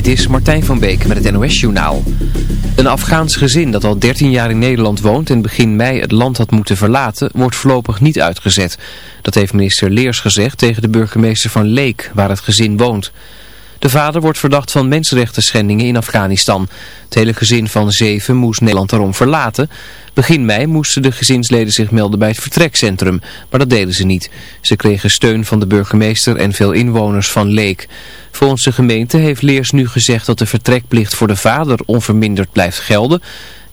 Dit is Martijn van Beek met het NOS-journaal. Een Afghaans gezin dat al 13 jaar in Nederland woont en begin mei het land had moeten verlaten, wordt voorlopig niet uitgezet. Dat heeft minister Leers gezegd tegen de burgemeester van Leek, waar het gezin woont. De vader wordt verdacht van mensenrechten schendingen in Afghanistan. Het hele gezin van zeven moest Nederland daarom verlaten. Begin mei moesten de gezinsleden zich melden bij het vertrekcentrum, maar dat deden ze niet. Ze kregen steun van de burgemeester en veel inwoners van Leek. Volgens de gemeente heeft Leers nu gezegd dat de vertrekplicht voor de vader onverminderd blijft gelden.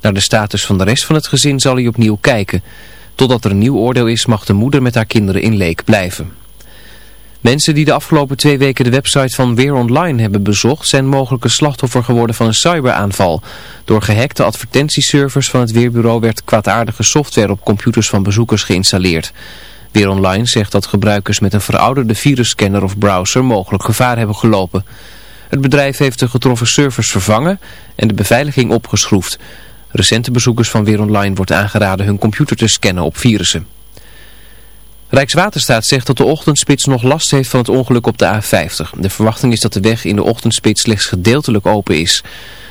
Naar de status van de rest van het gezin zal hij opnieuw kijken. Totdat er een nieuw oordeel is mag de moeder met haar kinderen in Leek blijven. Mensen die de afgelopen twee weken de website van Weer Online hebben bezocht zijn mogelijk een slachtoffer geworden van een cyberaanval. Door gehackte advertentieservers van het Weerbureau werd kwaadaardige software op computers van bezoekers geïnstalleerd. Weer Online zegt dat gebruikers met een verouderde virusscanner of browser mogelijk gevaar hebben gelopen. Het bedrijf heeft de getroffen servers vervangen en de beveiliging opgeschroefd. Recente bezoekers van Weer Online wordt aangeraden hun computer te scannen op virussen. Rijkswaterstaat zegt dat de ochtendspits nog last heeft van het ongeluk op de A50. De verwachting is dat de weg in de ochtendspits slechts gedeeltelijk open is.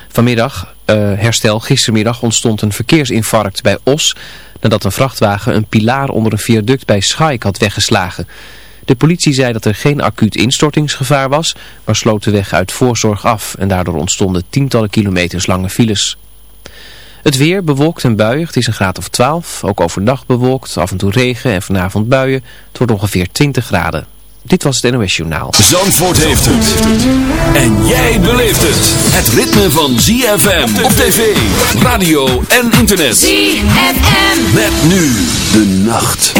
Vanmiddag, uh, herstel, gistermiddag ontstond een verkeersinfarct bij Os... nadat een vrachtwagen een pilaar onder een viaduct bij Schaik had weggeslagen. De politie zei dat er geen acuut instortingsgevaar was... maar sloot de weg uit voorzorg af en daardoor ontstonden tientallen kilometers lange files. Het weer bewolkt en buiig. Het is een graad of 12. Ook overdag bewolkt. Af en toe regen en vanavond buien. Het wordt ongeveer 20 graden. Dit was het NOS Journaal. Zandvoort heeft het. En jij beleeft het. Het ritme van ZFM op tv, radio en internet. ZFM. Met nu de nacht.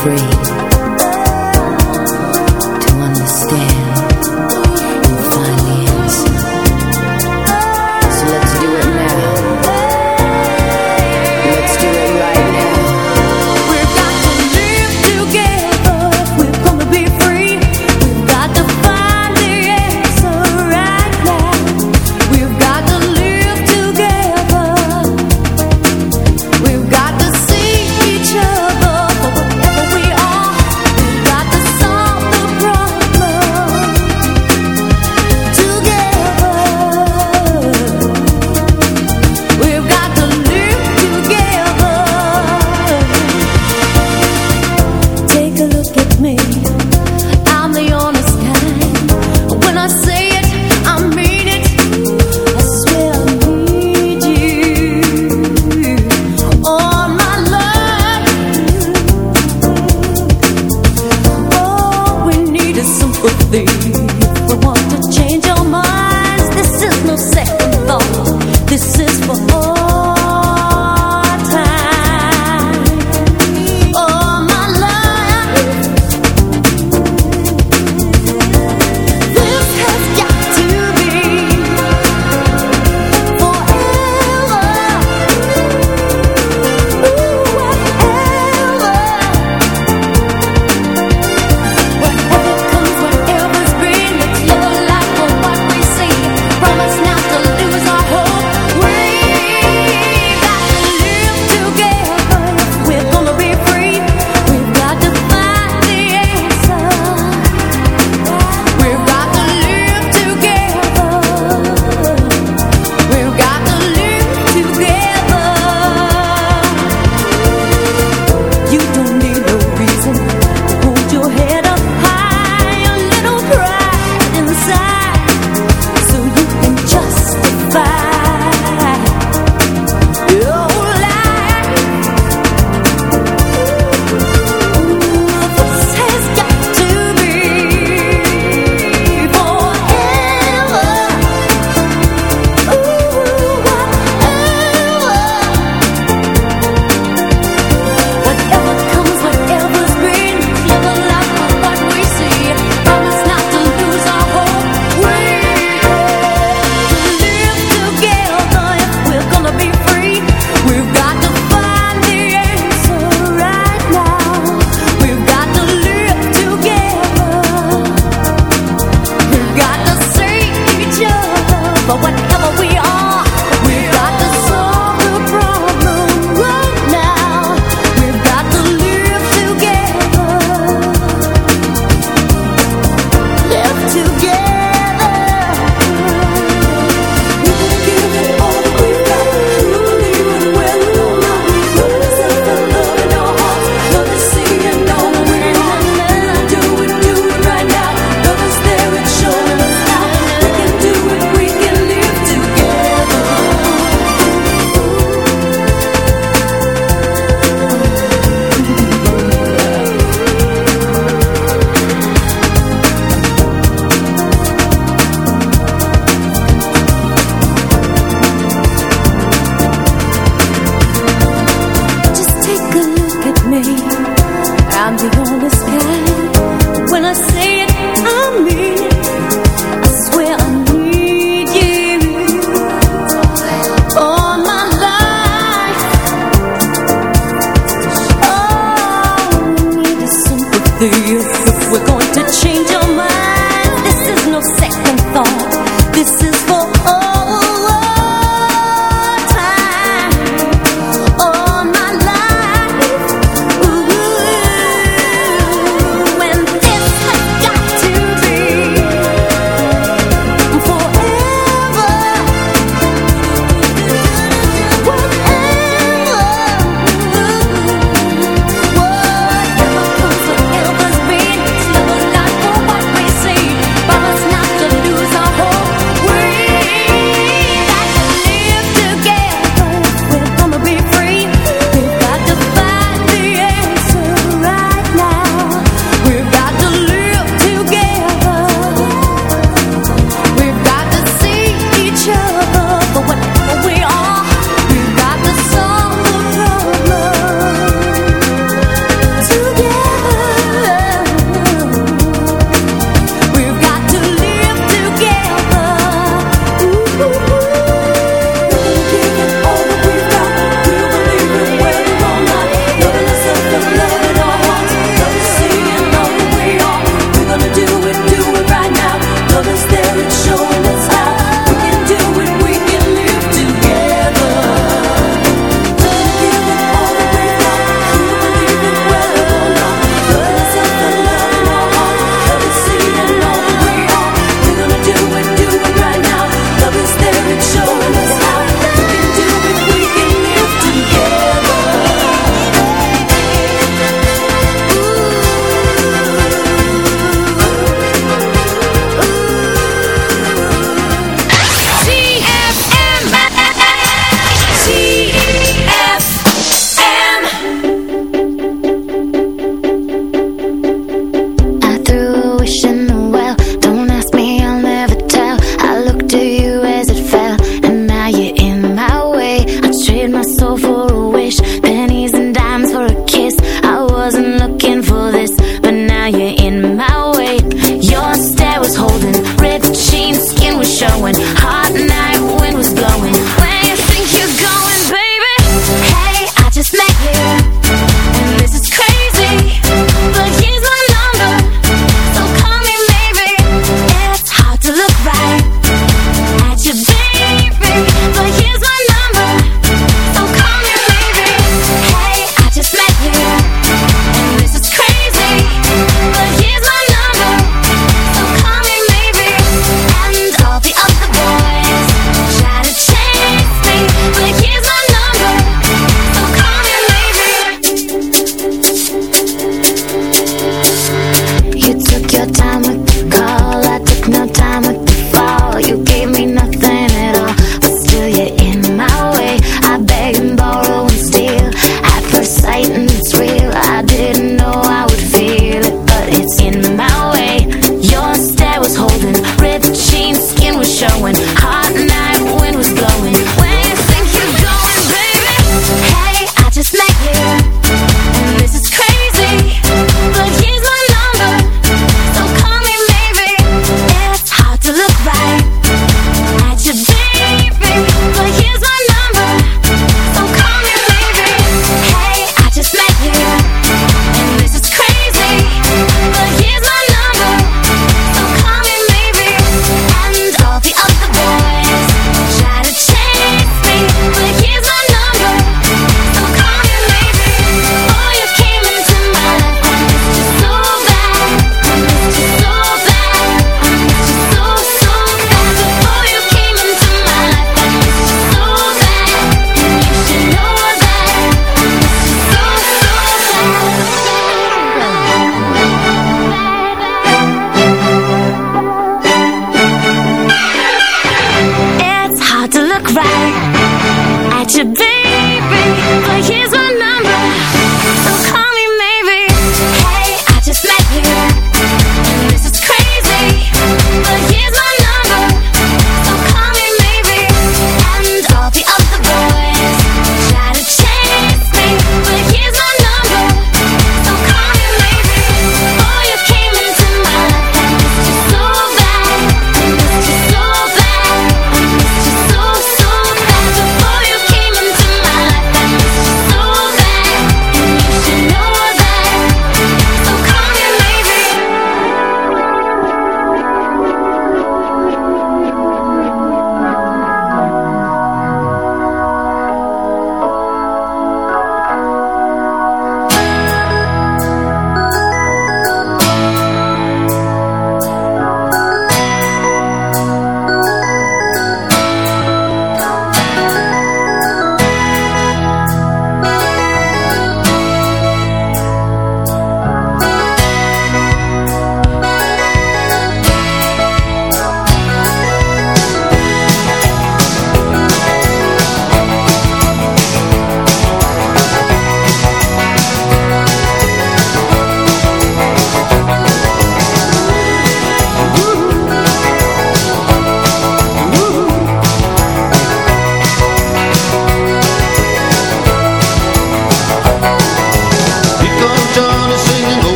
free.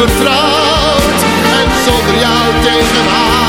vertrouwd. En zonder jou tegen haar.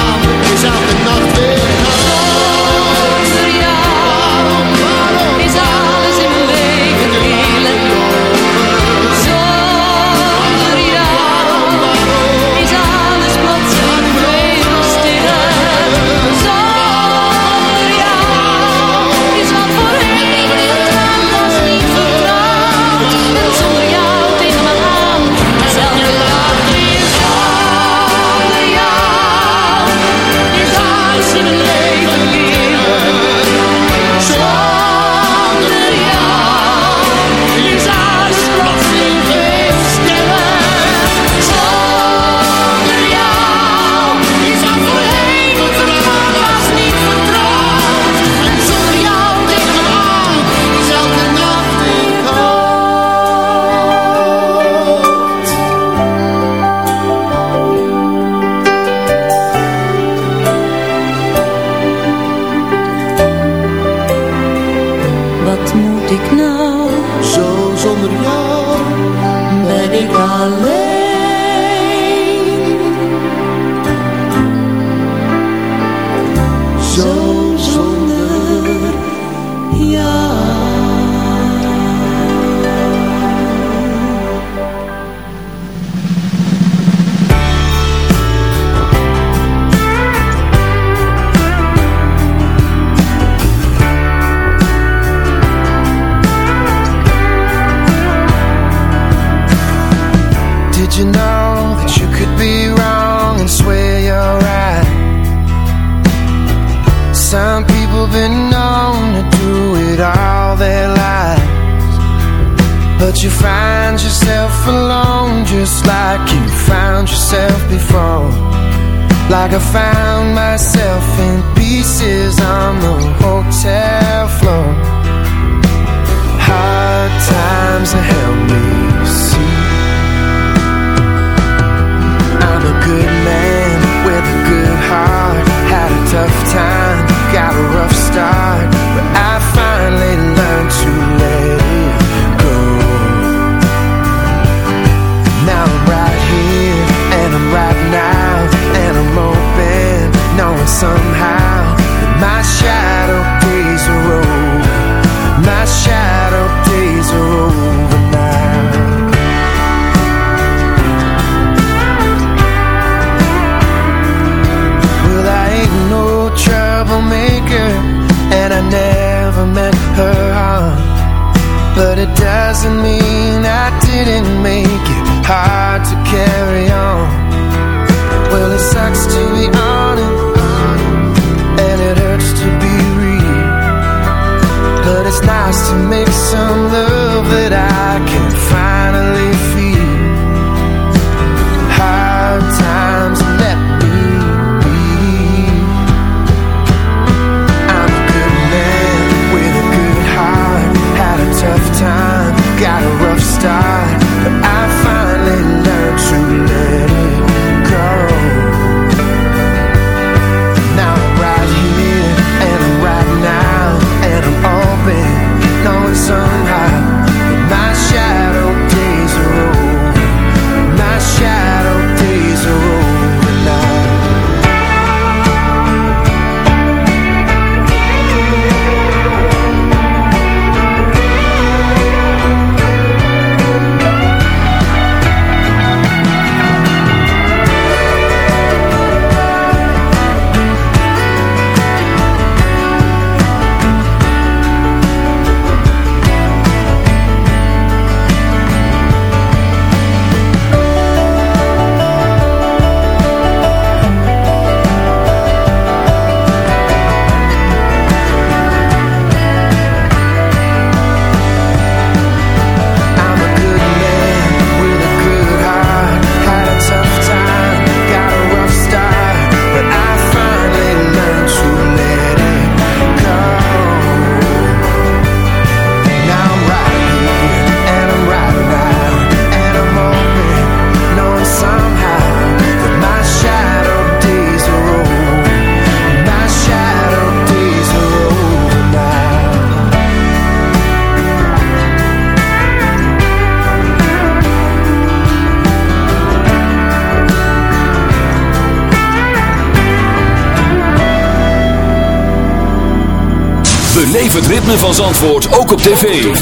tv.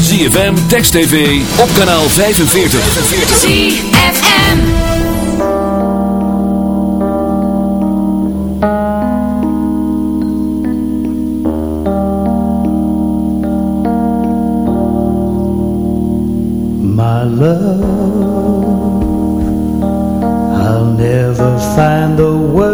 ZFM, Text TV, op kanaal 45. ZFM My love I'll never find the word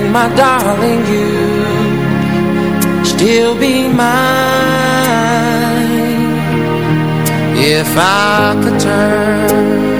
and my darling, you still be mine. If I could turn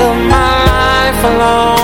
of my life alone.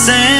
sand.